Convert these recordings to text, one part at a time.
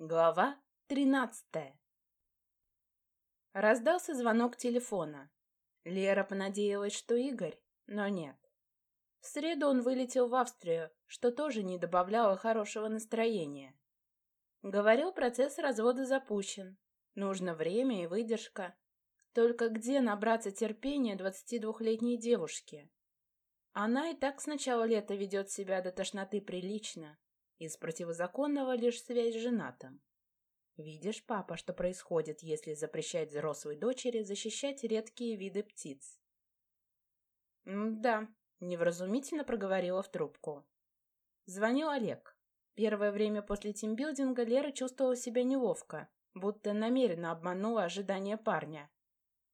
Глава тринадцатая Раздался звонок телефона. Лера понадеялась, что Игорь, но нет. В среду он вылетел в Австрию, что тоже не добавляло хорошего настроения. Говорил, процесс развода запущен. Нужно время и выдержка. Только где набраться терпения 22-летней девушки? Она и так с начала лета ведет себя до тошноты прилично. Из противозаконного лишь связь с женатым. Видишь, папа, что происходит, если запрещать взрослой дочери защищать редкие виды птиц? «Да», — невразумительно проговорила в трубку. Звонил Олег. Первое время после тимбилдинга Лера чувствовала себя неловко, будто намеренно обманула ожидания парня.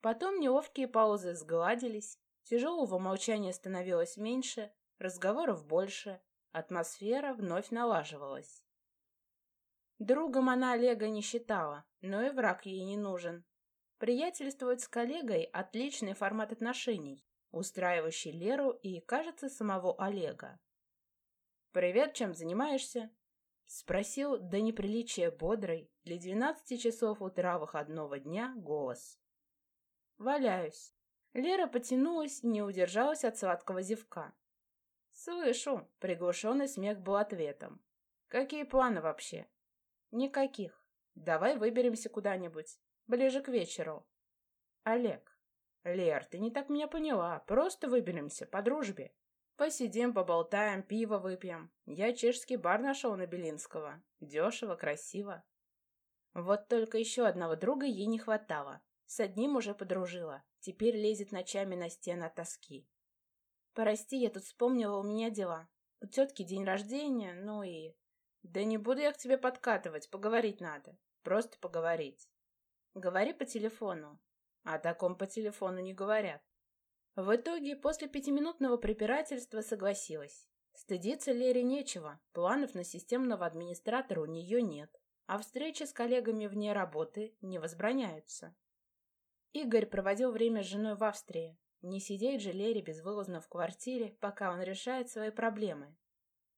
Потом неловкие паузы сгладились, тяжелого молчания становилось меньше, разговоров больше, атмосфера вновь налаживалась. Другом она Олега не считала, но и враг ей не нужен. Приятельствовать с коллегой – отличный формат отношений, устраивающий Леру и, кажется, самого Олега. «Привет, чем занимаешься?» — спросил до неприличия бодрый для двенадцати часов утра выходного дня голос. «Валяюсь». Лера потянулась и не удержалась от сладкого зевка. «Слышу», — приглушенный смех был ответом. «Какие планы вообще?» «Никаких. Давай выберемся куда-нибудь. Ближе к вечеру». «Олег». «Лер, ты не так меня поняла. Просто выберемся, по дружбе. Посидим, поболтаем, пиво выпьем. Я чешский бар нашел на Белинского. Дешево, красиво». Вот только еще одного друга ей не хватало. С одним уже подружила. Теперь лезет ночами на стены от тоски. «Прости, я тут вспомнила, у меня дела. У тетки день рождения, ну и...» Да не буду я к тебе подкатывать, поговорить надо. Просто поговорить. Говори по телефону. О таком по телефону не говорят. В итоге, после пятиминутного препирательства согласилась. Стыдиться Лере нечего, планов на системного администратора у нее нет, а встречи с коллегами вне работы не возбраняются. Игорь проводил время с женой в Австрии. Не сидеть же Лере безвылазно в квартире, пока он решает свои проблемы,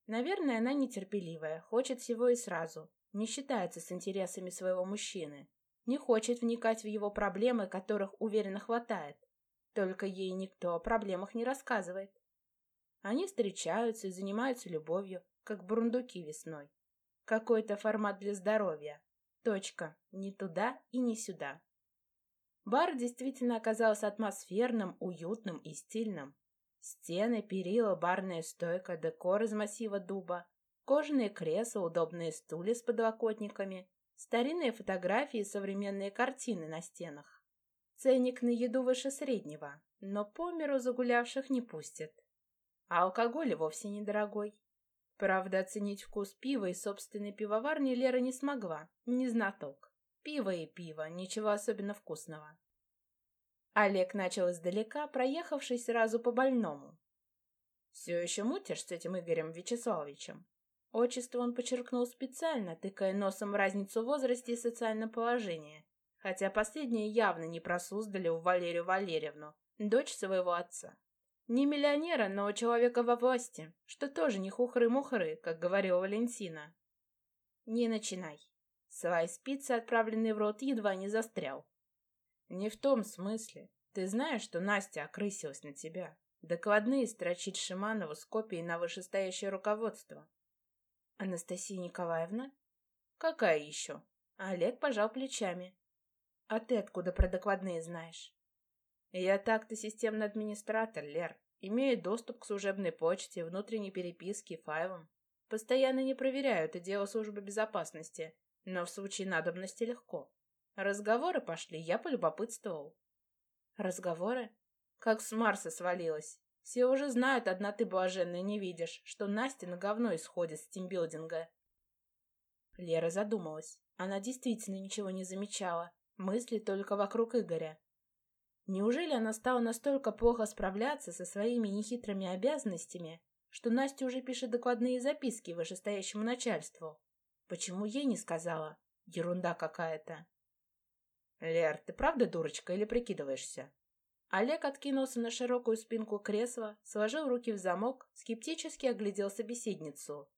Наверное, она нетерпеливая, хочет всего и сразу, не считается с интересами своего мужчины, не хочет вникать в его проблемы, которых уверенно хватает. Только ей никто о проблемах не рассказывает. Они встречаются и занимаются любовью, как бурундуки весной. Какой-то формат для здоровья. Точка. Ни туда и ни сюда. Бар действительно оказался атмосферным, уютным и стильным. Стены, перила, барная стойка, декор из массива дуба, кожаные кресла, удобные стулья с подлокотниками, старинные фотографии и современные картины на стенах. Ценник на еду выше среднего, но по миру загулявших не пустят. А алкоголь вовсе недорогой. Правда, оценить вкус пива и собственной пивоварни Лера не смогла, не знаток. Пиво и пиво, ничего особенно вкусного. Олег начал издалека, проехавшись сразу по больному. «Все еще мутишь с этим Игорем Вячеславовичем?» Отчество он подчеркнул специально, тыкая носом разницу в возрасте и социальном положении, хотя последнее явно не просуздали Валерию Валерьевну, дочь своего отца. Не миллионера, но человека во власти, что тоже не хухры-мухры, как говорила Валентина. «Не начинай». Свай спицы, отправленный в рот, едва не застрял. Не в том смысле. Ты знаешь, что Настя окрысилась на тебя. Докладные строчит Шиманову с копией на вышестоящее руководство. Анастасия Николаевна? Какая еще? Олег пожал плечами. А ты откуда про докладные знаешь? Я так-то системный администратор, Лер. Имею доступ к служебной почте, внутренней переписке, файлам. Постоянно не проверяю, это дело службы безопасности, но в случае надобности легко. Разговоры пошли, я полюбопытствовал. Разговоры? Как с Марса свалилась. Все уже знают, одна ты блаженная не видишь, что Настя на говно исходит с тимбилдинга. Лера задумалась. Она действительно ничего не замечала. Мысли только вокруг Игоря. Неужели она стала настолько плохо справляться со своими нехитрыми обязанностями, что Настя уже пишет докладные записки вышестоящему начальству? Почему ей не сказала? Ерунда какая-то. «Лер, ты правда дурочка или прикидываешься?» Олег откинулся на широкую спинку кресла, сложил руки в замок, скептически оглядел собеседницу.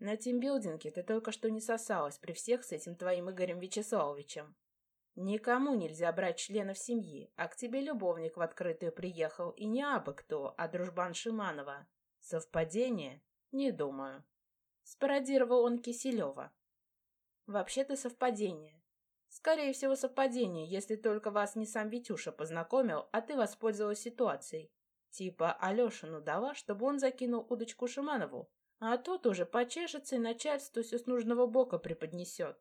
На тимбилдинге ты только что не сосалась при всех с этим твоим Игорем Вячеславовичем. Никому нельзя брать членов семьи, а к тебе любовник в открытую приехал, и не абы кто, а дружбан Шиманова. Совпадение? Не думаю. Спародировал он Киселева. Вообще-то совпадение. Скорее всего, совпадение, если только вас не сам Витюша познакомил, а ты воспользовалась ситуацией. Типа Алешину дала, чтобы он закинул удочку Шиманову, а тот уже почешется и начальству все с нужного бока преподнесет.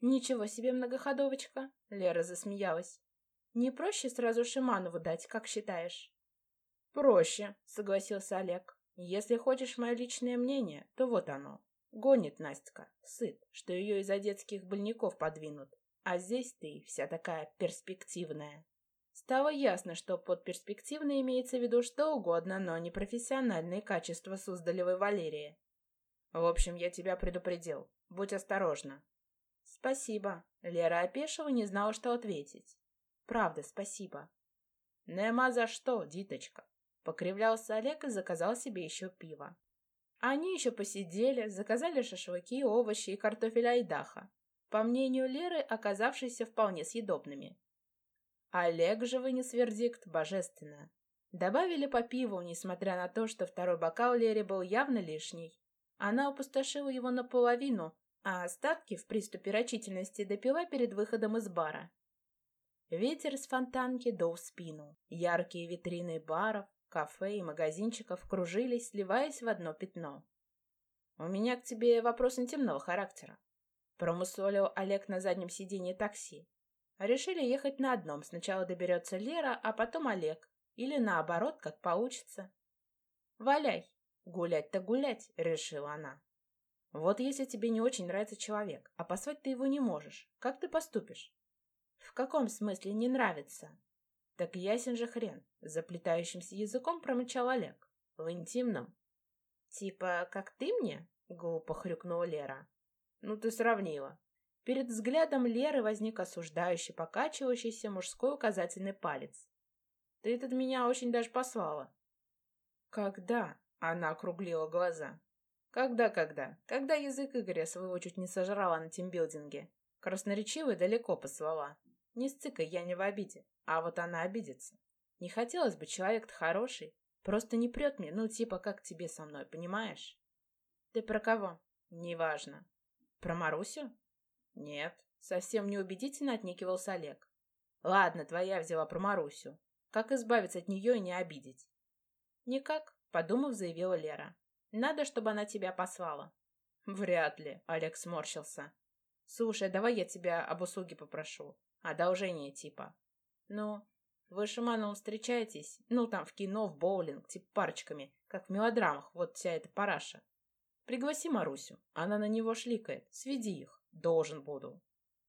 «Ничего себе многоходовочка!» — Лера засмеялась. «Не проще сразу Шиманову дать, как считаешь?» «Проще», — согласился Олег. «Если хочешь мое личное мнение, то вот оно. Гонит Настя, сыт, что ее из-за детских больников подвинут. А здесь ты вся такая перспективная. Стало ясно, что под перспективной имеется в виду что угодно, но не профессиональные качества Суздалевой Валерии. В общем, я тебя предупредил. Будь осторожна. Спасибо. Лера опешила не знала, что ответить. Правда, спасибо. Нема за что, диточка. Покривлялся Олег и заказал себе еще пиво. Они еще посидели, заказали шашлыки, овощи и картофель айдаха, по мнению Леры, оказавшиеся вполне съедобными. Олег же вынес вердикт божественно. Добавили по пиву, несмотря на то, что второй бокал Лере был явно лишний. Она опустошила его наполовину, а остатки в приступе рачительности допила перед выходом из бара. Ветер с фонтанки дул спину. Яркие витрины баров, Кафе и магазинчиков кружились, сливаясь в одно пятно. «У меня к тебе вопрос интимного характера», — промусолил Олег на заднем сиденье такси. Решили ехать на одном. Сначала доберется Лера, а потом Олег. Или наоборот, как получится. «Валяй! Гулять-то гулять!» — решила она. «Вот если тебе не очень нравится человек, а позвать ты его не можешь, как ты поступишь?» «В каком смысле не нравится?» Так ясен же хрен, заплетающимся языком промычал Олег. В интимном. Типа, как ты мне? Глупо хрюкнула Лера. Ну ты сравнила. Перед взглядом Леры возник осуждающий, покачивающийся мужской указательный палец. Ты тут меня очень даже послала. Когда? Она округлила глаза. Когда-когда? Когда язык Игоря своего чуть не сожрала на тимбилдинге. Красноречивый далеко послала. Не сцикай, я не в обиде. А вот она обидится. Не хотелось бы, человек-то хороший. Просто не прет мне, ну, типа, как тебе со мной, понимаешь? Ты про кого? Неважно. Про Марусю? Нет. Совсем неубедительно отникивался Олег. Ладно, твоя взяла про Марусю. Как избавиться от нее и не обидеть? Никак, подумав, заявила Лера. Надо, чтобы она тебя послала. Вряд ли, Олег сморщился. Слушай, давай я тебя об услуге попрошу. Одолжение типа. Ну, вы с Шимановым встречаетесь? Ну, там, в кино, в боулинг, типа парочками, как в мелодрамах, вот вся эта параша. Пригласи Марусю. Она на него шликает. Сведи их. Должен буду.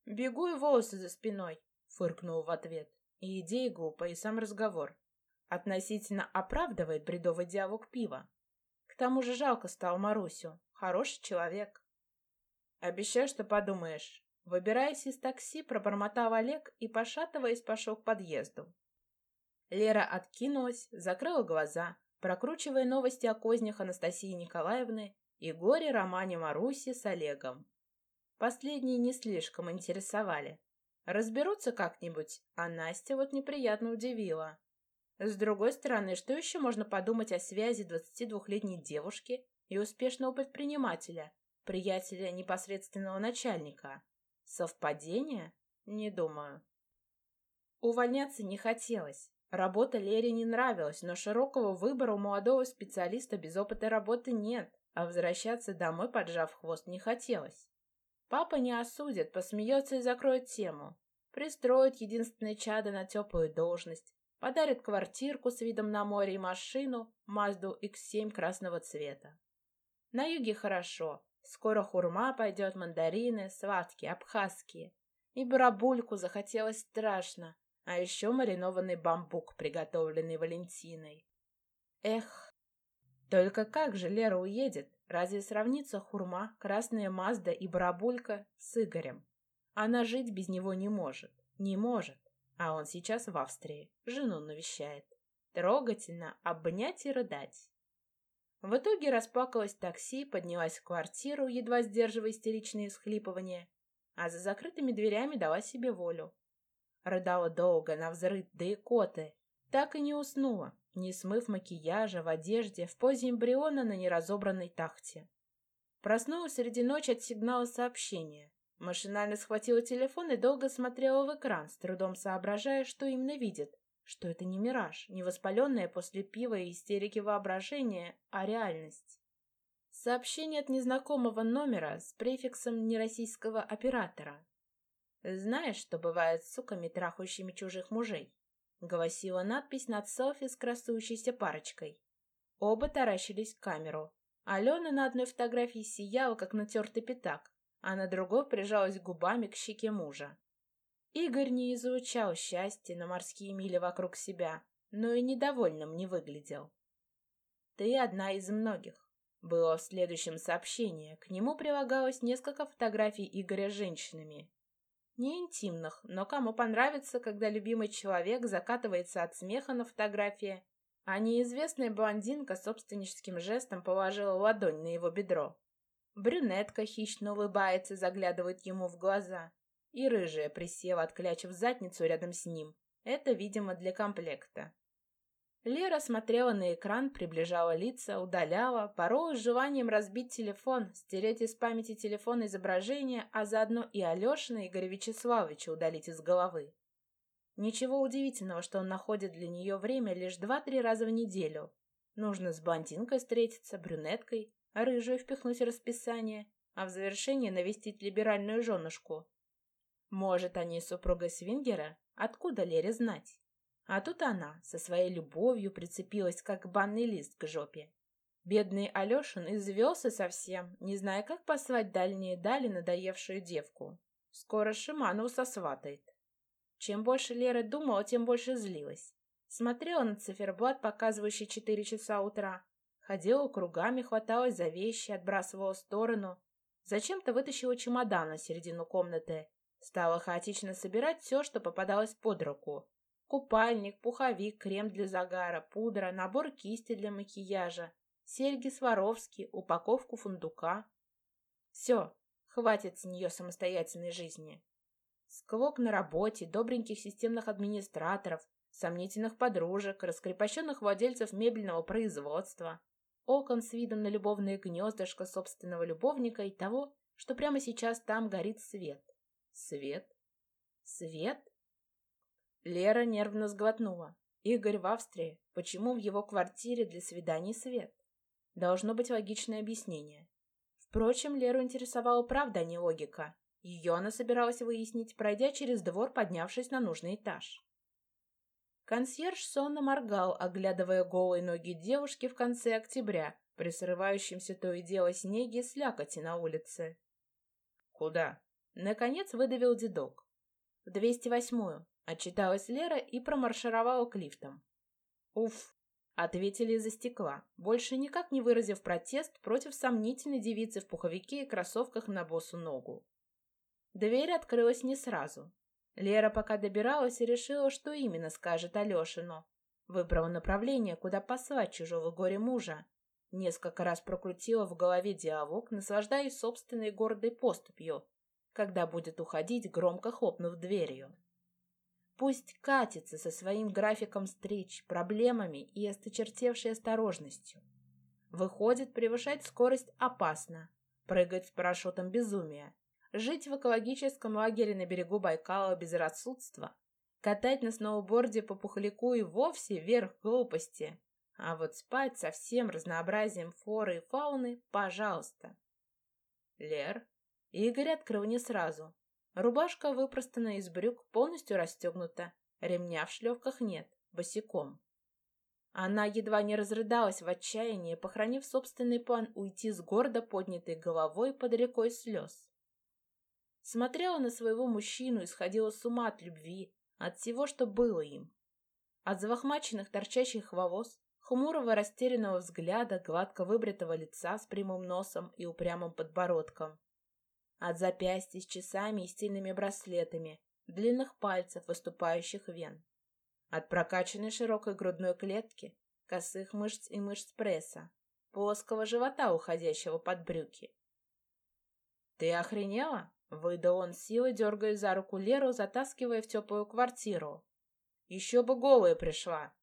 Бегу и волосы за спиной, фыркнул в ответ. И идея глупая, и сам разговор. Относительно оправдывает бредовый диалог пива. К тому же жалко стал Марусю. Хороший человек. Обещаю, что подумаешь. Выбираясь из такси, пробормотал Олег и, пошатываясь, пошел к подъезду. Лера откинулась, закрыла глаза, прокручивая новости о кознях Анастасии Николаевны и горе-романе Маруси с Олегом. Последние не слишком интересовали. Разберутся как-нибудь, а Настя вот неприятно удивила. С другой стороны, что еще можно подумать о связи 22-летней девушки и успешного предпринимателя, приятеля непосредственного начальника? Совпадение? Не думаю. Увольняться не хотелось. Работа Лере не нравилась, но широкого выбора у молодого специалиста без опыта работы нет, а возвращаться домой, поджав хвост, не хотелось. Папа не осудит, посмеется и закроет тему. Пристроит единственное чадо на теплую должность, подарит квартирку с видом на море и машину, Мазду X7 красного цвета. На юге хорошо, Скоро хурма пойдет, мандарины, сладкие, абхазские. И барабульку захотелось страшно, а еще маринованный бамбук, приготовленный Валентиной. Эх, только как же Лера уедет? Разве сравнится хурма, красная Мазда и барабулька с Игорем? Она жить без него не может, не может. А он сейчас в Австрии, жену навещает. Трогательно обнять и рыдать. В итоге расплакалась в такси, поднялась в квартиру, едва сдерживая истеричные всхлипывания, а за закрытыми дверями дала себе волю. Рыдала долго, навзрыд, да и коты. Так и не уснула, не смыв макияжа в одежде, в позе эмбриона на неразобранной тахте. Проснулась среди ночи от сигнала сообщения. Машинально схватила телефон и долго смотрела в экран, с трудом соображая, что именно видит. Что это не мираж, не воспаленное после пива и истерики воображения, а реальность. Сообщение от незнакомого номера с префиксом нероссийского оператора. «Знаешь, что бывает с суками, трахающими чужих мужей?» — гласила надпись над селфи с красующейся парочкой. Оба таращились в камеру. Алена на одной фотографии сияла, как натертый пятак, а на другой прижалась губами к щеке мужа. Игорь не изучал счастье на морские мили вокруг себя, но и недовольным не выглядел. «Ты одна из многих», — было в следующем сообщении. К нему прилагалось несколько фотографий Игоря с женщинами. Не интимных, но кому понравится, когда любимый человек закатывается от смеха на фотографии, а неизвестная блондинка собственническим жестом положила ладонь на его бедро. Брюнетка хищно улыбается, заглядывает ему в глаза. И рыжая присела, отклячив задницу рядом с ним. Это, видимо, для комплекта. Лера смотрела на экран, приближала лица, удаляла, боролась с желанием разбить телефон, стереть из памяти телефон изображение, а заодно и Алешина Игоря Вячеславовича удалить из головы. Ничего удивительного, что он находит для нее время лишь два-три раза в неделю. Нужно с блондинкой встретиться, брюнеткой, а рыжую впихнуть в расписание, а в завершение навестить либеральную женушку. Может, они супруга Свингера? Откуда Лере знать? А тут она со своей любовью прицепилась, как банный лист к жопе. Бедный Алешин извелся совсем, не зная, как послать дальние дали надоевшую девку. Скоро Шиманову сосватает. Чем больше Лера думала, тем больше злилась. Смотрела на циферблат, показывающий четыре часа утра, Ходила кругами, хваталась за вещи, отбрасывала в сторону. Зачем-то вытащила чемодан на середину комнаты. Стала хаотично собирать все, что попадалось под руку. Купальник, пуховик, крем для загара, пудра, набор кисти для макияжа, серьги Сваровски, упаковку фундука. Все, хватит с нее самостоятельной жизни. Склок на работе, добреньких системных администраторов, сомнительных подружек, раскрепощенных владельцев мебельного производства окон с видом на любовное гнездышко собственного любовника и того, что прямо сейчас там горит свет. Свет? Свет? Лера нервно сглотнула. Игорь в Австрии. Почему в его квартире для свиданий свет? Должно быть логичное объяснение. Впрочем, Леру интересовала правда, а не логика. Ее она собиралась выяснить, пройдя через двор, поднявшись на нужный этаж. Консьерж сонно моргал, оглядывая голые ноги девушки в конце октября, при срывающемся то и дело снеге слякоти на улице. «Куда?» Наконец выдавил дедок. «В 208-ю», — отчиталась Лера и промаршировала к лифтам. «Уф!» — ответили из-за стекла, больше никак не выразив протест против сомнительной девицы в пуховике и кроссовках на босу ногу. Дверь открылась не сразу. Лера пока добиралась и решила, что именно скажет Алешину. Выбрала направление, куда послать чужого горя мужа. Несколько раз прокрутила в голове диалог, наслаждаясь собственной гордой поступью, когда будет уходить, громко хлопнув дверью. Пусть катится со своим графиком встреч, проблемами и осточертевшей осторожностью. Выходит, превышать скорость опасно. Прыгать с парашютом безумие. Жить в экологическом лагере на берегу Байкала без рассудства, катать на сноуборде по пухляку и вовсе верх глупости. А вот спать со всем разнообразием флоры и фауны, пожалуйста. Лер. Игорь открыл не сразу. Рубашка выпростана из брюк, полностью расстегнута. Ремня в шлевках нет, босиком. Она едва не разрыдалась в отчаянии, похоронив собственный план уйти с гордо поднятой головой под рекой слез. Смотрела на своего мужчину и сходила с ума от любви, от всего, что было им. От завахмаченных торчащих волос, хмурого растерянного взгляда, гладко выбритого лица с прямым носом и упрямым подбородком. От запястья с часами и стильными браслетами, длинных пальцев, выступающих вен. От прокачанной широкой грудной клетки, косых мышц и мышц пресса. плоского живота, уходящего под брюки. «Ты охренела?» — выдал он силой, дергая за руку Леру, затаскивая в теплую квартиру. «Еще бы голая пришла!»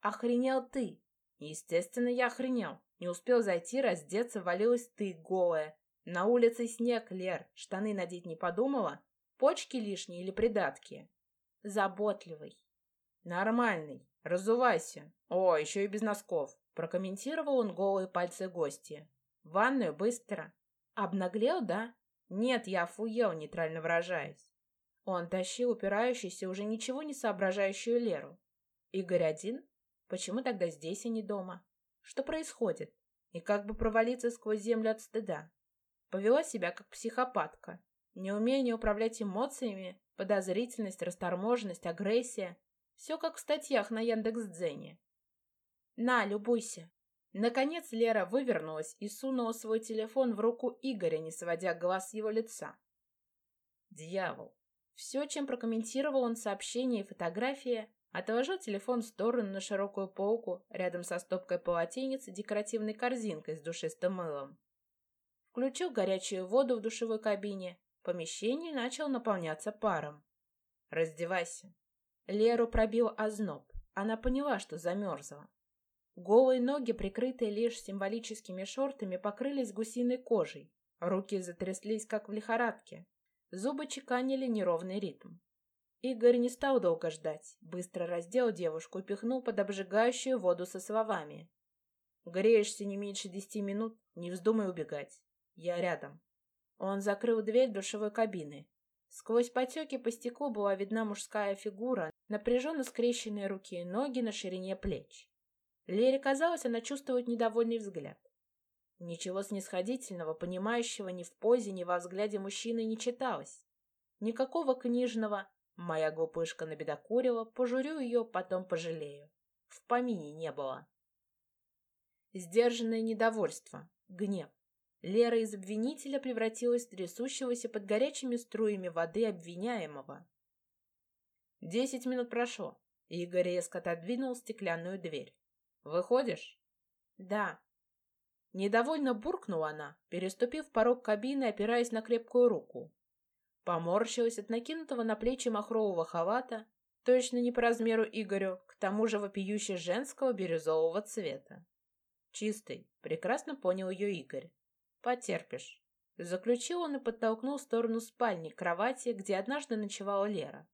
«Охренел ты!» «Естественно, я охренел. Не успел зайти, раздеться, валилась ты, голая. На улице снег, Лер, штаны надеть не подумала? Почки лишние или придатки?» «Заботливый». «Нормальный. Разувайся. О, еще и без носков», — прокомментировал он голые пальцы гостя. «В ванную быстро». «Обнаглел, да?» «Нет, я офуел, нейтрально выражаясь». Он тащил упирающийся, уже ничего не соображающую Леру. «Игорь один? Почему тогда здесь, а не дома? Что происходит? И как бы провалиться сквозь землю от стыда?» Повела себя как психопатка. Неумение управлять эмоциями, подозрительность, расторможенность, агрессия. Все как в статьях на Яндекс.Дзене. «На, любуйся!» Наконец Лера вывернулась и сунула свой телефон в руку Игоря, не сводя глаз с его лица. Дьявол. Все, чем прокомментировал он сообщение и фотография, отложил телефон в сторону на широкую полку рядом со стопкой полотенец и декоративной корзинкой с душистым мылом. Включил горячую воду в душевой кабине. Помещение начало наполняться паром. «Раздевайся». Леру пробил озноб. Она поняла, что замерзла. Голые ноги, прикрытые лишь символическими шортами, покрылись гусиной кожей. Руки затряслись, как в лихорадке. Зубы чеканили неровный ритм. Игорь не стал долго ждать. Быстро раздел девушку и пихнул под обжигающую воду со словами. «Греешься не меньше десяти минут, не вздумай убегать. Я рядом». Он закрыл дверь душевой кабины. Сквозь потеки по стеклу была видна мужская фигура, напряженно скрещенные руки и ноги на ширине плеч. Лере казалось, она чувствует недовольный взгляд. Ничего снисходительного, понимающего ни в позе, ни во взгляде мужчины не читалось. Никакого книжного «моя глупышка набедокурила, пожурю ее, потом пожалею». В помине не было. Сдержанное недовольство, гнев. Лера из обвинителя превратилась в трясущегося под горячими струями воды обвиняемого. Десять минут прошло, Игорь резко отодвинул стеклянную дверь. Выходишь? Да. Недовольно буркнула она, переступив порог кабины, опираясь на крепкую руку. Поморщилась от накинутого на плечи махрового халата, точно не по размеру Игорю, к тому же вопиюще женского бирюзового цвета. Чистый, прекрасно понял ее Игорь. Потерпишь. Заключил он и подтолкнул в сторону спальни, кровати, где однажды ночевала Лера.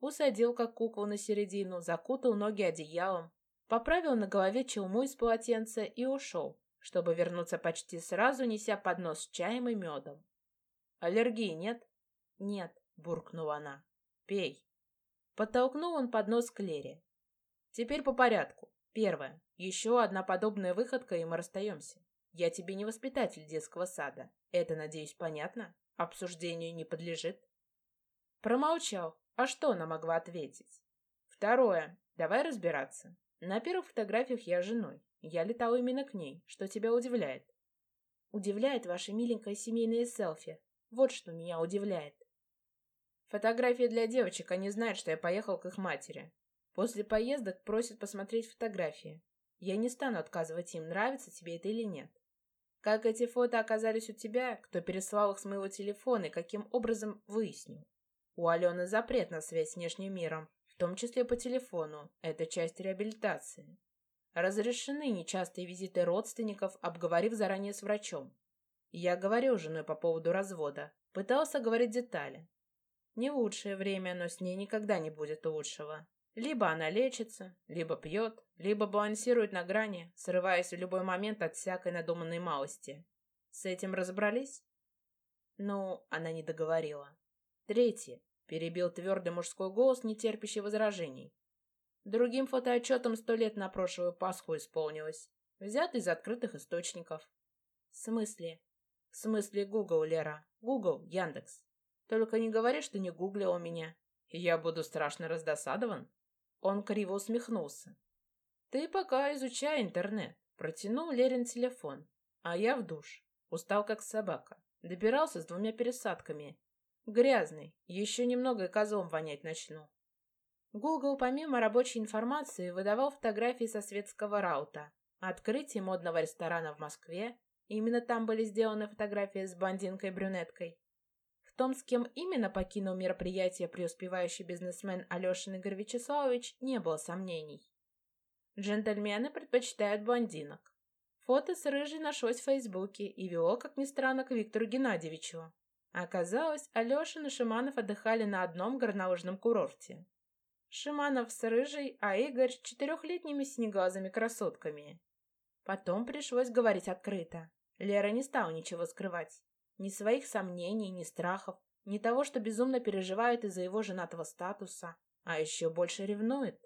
Усадил, как куклу, на середину, закутал ноги одеялом, Поправил на голове челму из полотенца и ушел, чтобы вернуться почти сразу, неся поднос с чаем и медом. «Аллергии нет?» «Нет», — буркнула она. «Пей». Подтолкнул он поднос к Лере. «Теперь по порядку. Первое. Еще одна подобная выходка, и мы расстаемся. Я тебе не воспитатель детского сада. Это, надеюсь, понятно? Обсуждению не подлежит?» Промолчал. А что она могла ответить? Второе. Давай разбираться. На первых фотографиях я женой. Я летала именно к ней. Что тебя удивляет? Удивляет ваше миленькое семейное селфи. Вот что меня удивляет. Фотографии для девочек, они знают, что я поехал к их матери. После поездок просят посмотреть фотографии. Я не стану отказывать им, нравится тебе это или нет. Как эти фото оказались у тебя, кто переслал их с моего телефона и каким образом выяснил. У Алены запрет на связь с внешним миром, в том числе по телефону. Это часть реабилитации. Разрешены нечастые визиты родственников, обговорив заранее с врачом. Я говорил с женой по поводу развода. Пытался говорить детали. Не лучшее время, но с ней никогда не будет лучшего. Либо она лечится, либо пьет, либо балансирует на грани, срываясь в любой момент от всякой надуманной малости. С этим разобрались? Ну, она не договорила. Третье. Перебил твердый мужской голос, не терпящий возражений. Другим фотоотчетом сто лет на прошлую Пасху исполнилось. Взят из открытых источников. В смысле? В смысле Google, Лера. Google, Яндекс. Только не говори, что не гуглил меня. Я буду страшно раздосадован. Он криво усмехнулся. Ты пока изучай интернет. Протянул Лерин телефон. А я в душ. Устал, как собака. Добирался с двумя пересадками Грязный. Еще немного и козлом вонять начну. Google, помимо рабочей информации, выдавал фотографии со светского раута. Открытие модного ресторана в Москве, именно там были сделаны фотографии с блондинкой-брюнеткой. Том, с кем именно покинул мероприятие преуспевающий бизнесмен Алешин Игорь Вячеславович, не было сомнений. Джентльмены предпочитают блондинок. Фото с рыжей нашлось в Фейсбуке и вело, как ни странно, к Виктору Геннадьевичу. Оказалось, Алешин и Шиманов отдыхали на одном горнолыжном курорте. Шиманов с рыжей, а Игорь с четырехлетними синеглазыми красотками. Потом пришлось говорить открыто. Лера не стала ничего скрывать. Ни своих сомнений, ни страхов, ни того, что безумно переживает из-за его женатого статуса, а еще больше ревнует.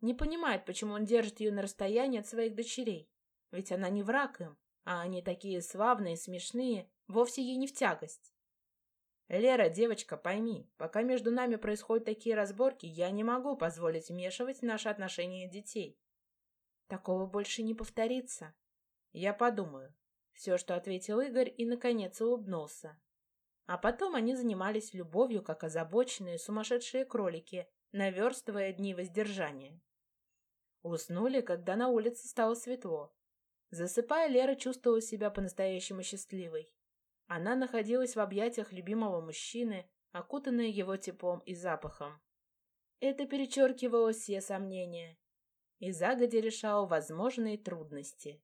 Не понимает, почему он держит ее на расстоянии от своих дочерей. Ведь она не враг им, а они такие славные, смешные, вовсе ей не в тягость. Лера, девочка, пойми, пока между нами происходят такие разборки, я не могу позволить вмешивать в наши отношения детей. Такого больше не повторится. Я подумаю. Все, что ответил Игорь, и, наконец, улыбнулся. А потом они занимались любовью, как озабоченные сумасшедшие кролики, наверстывая дни воздержания. Уснули, когда на улице стало светло. Засыпая, Лера чувствовала себя по-настоящему счастливой. Она находилась в объятиях любимого мужчины, окутанная его теплом и запахом. Это перечеркивало все сомнения и загодя решал возможные трудности.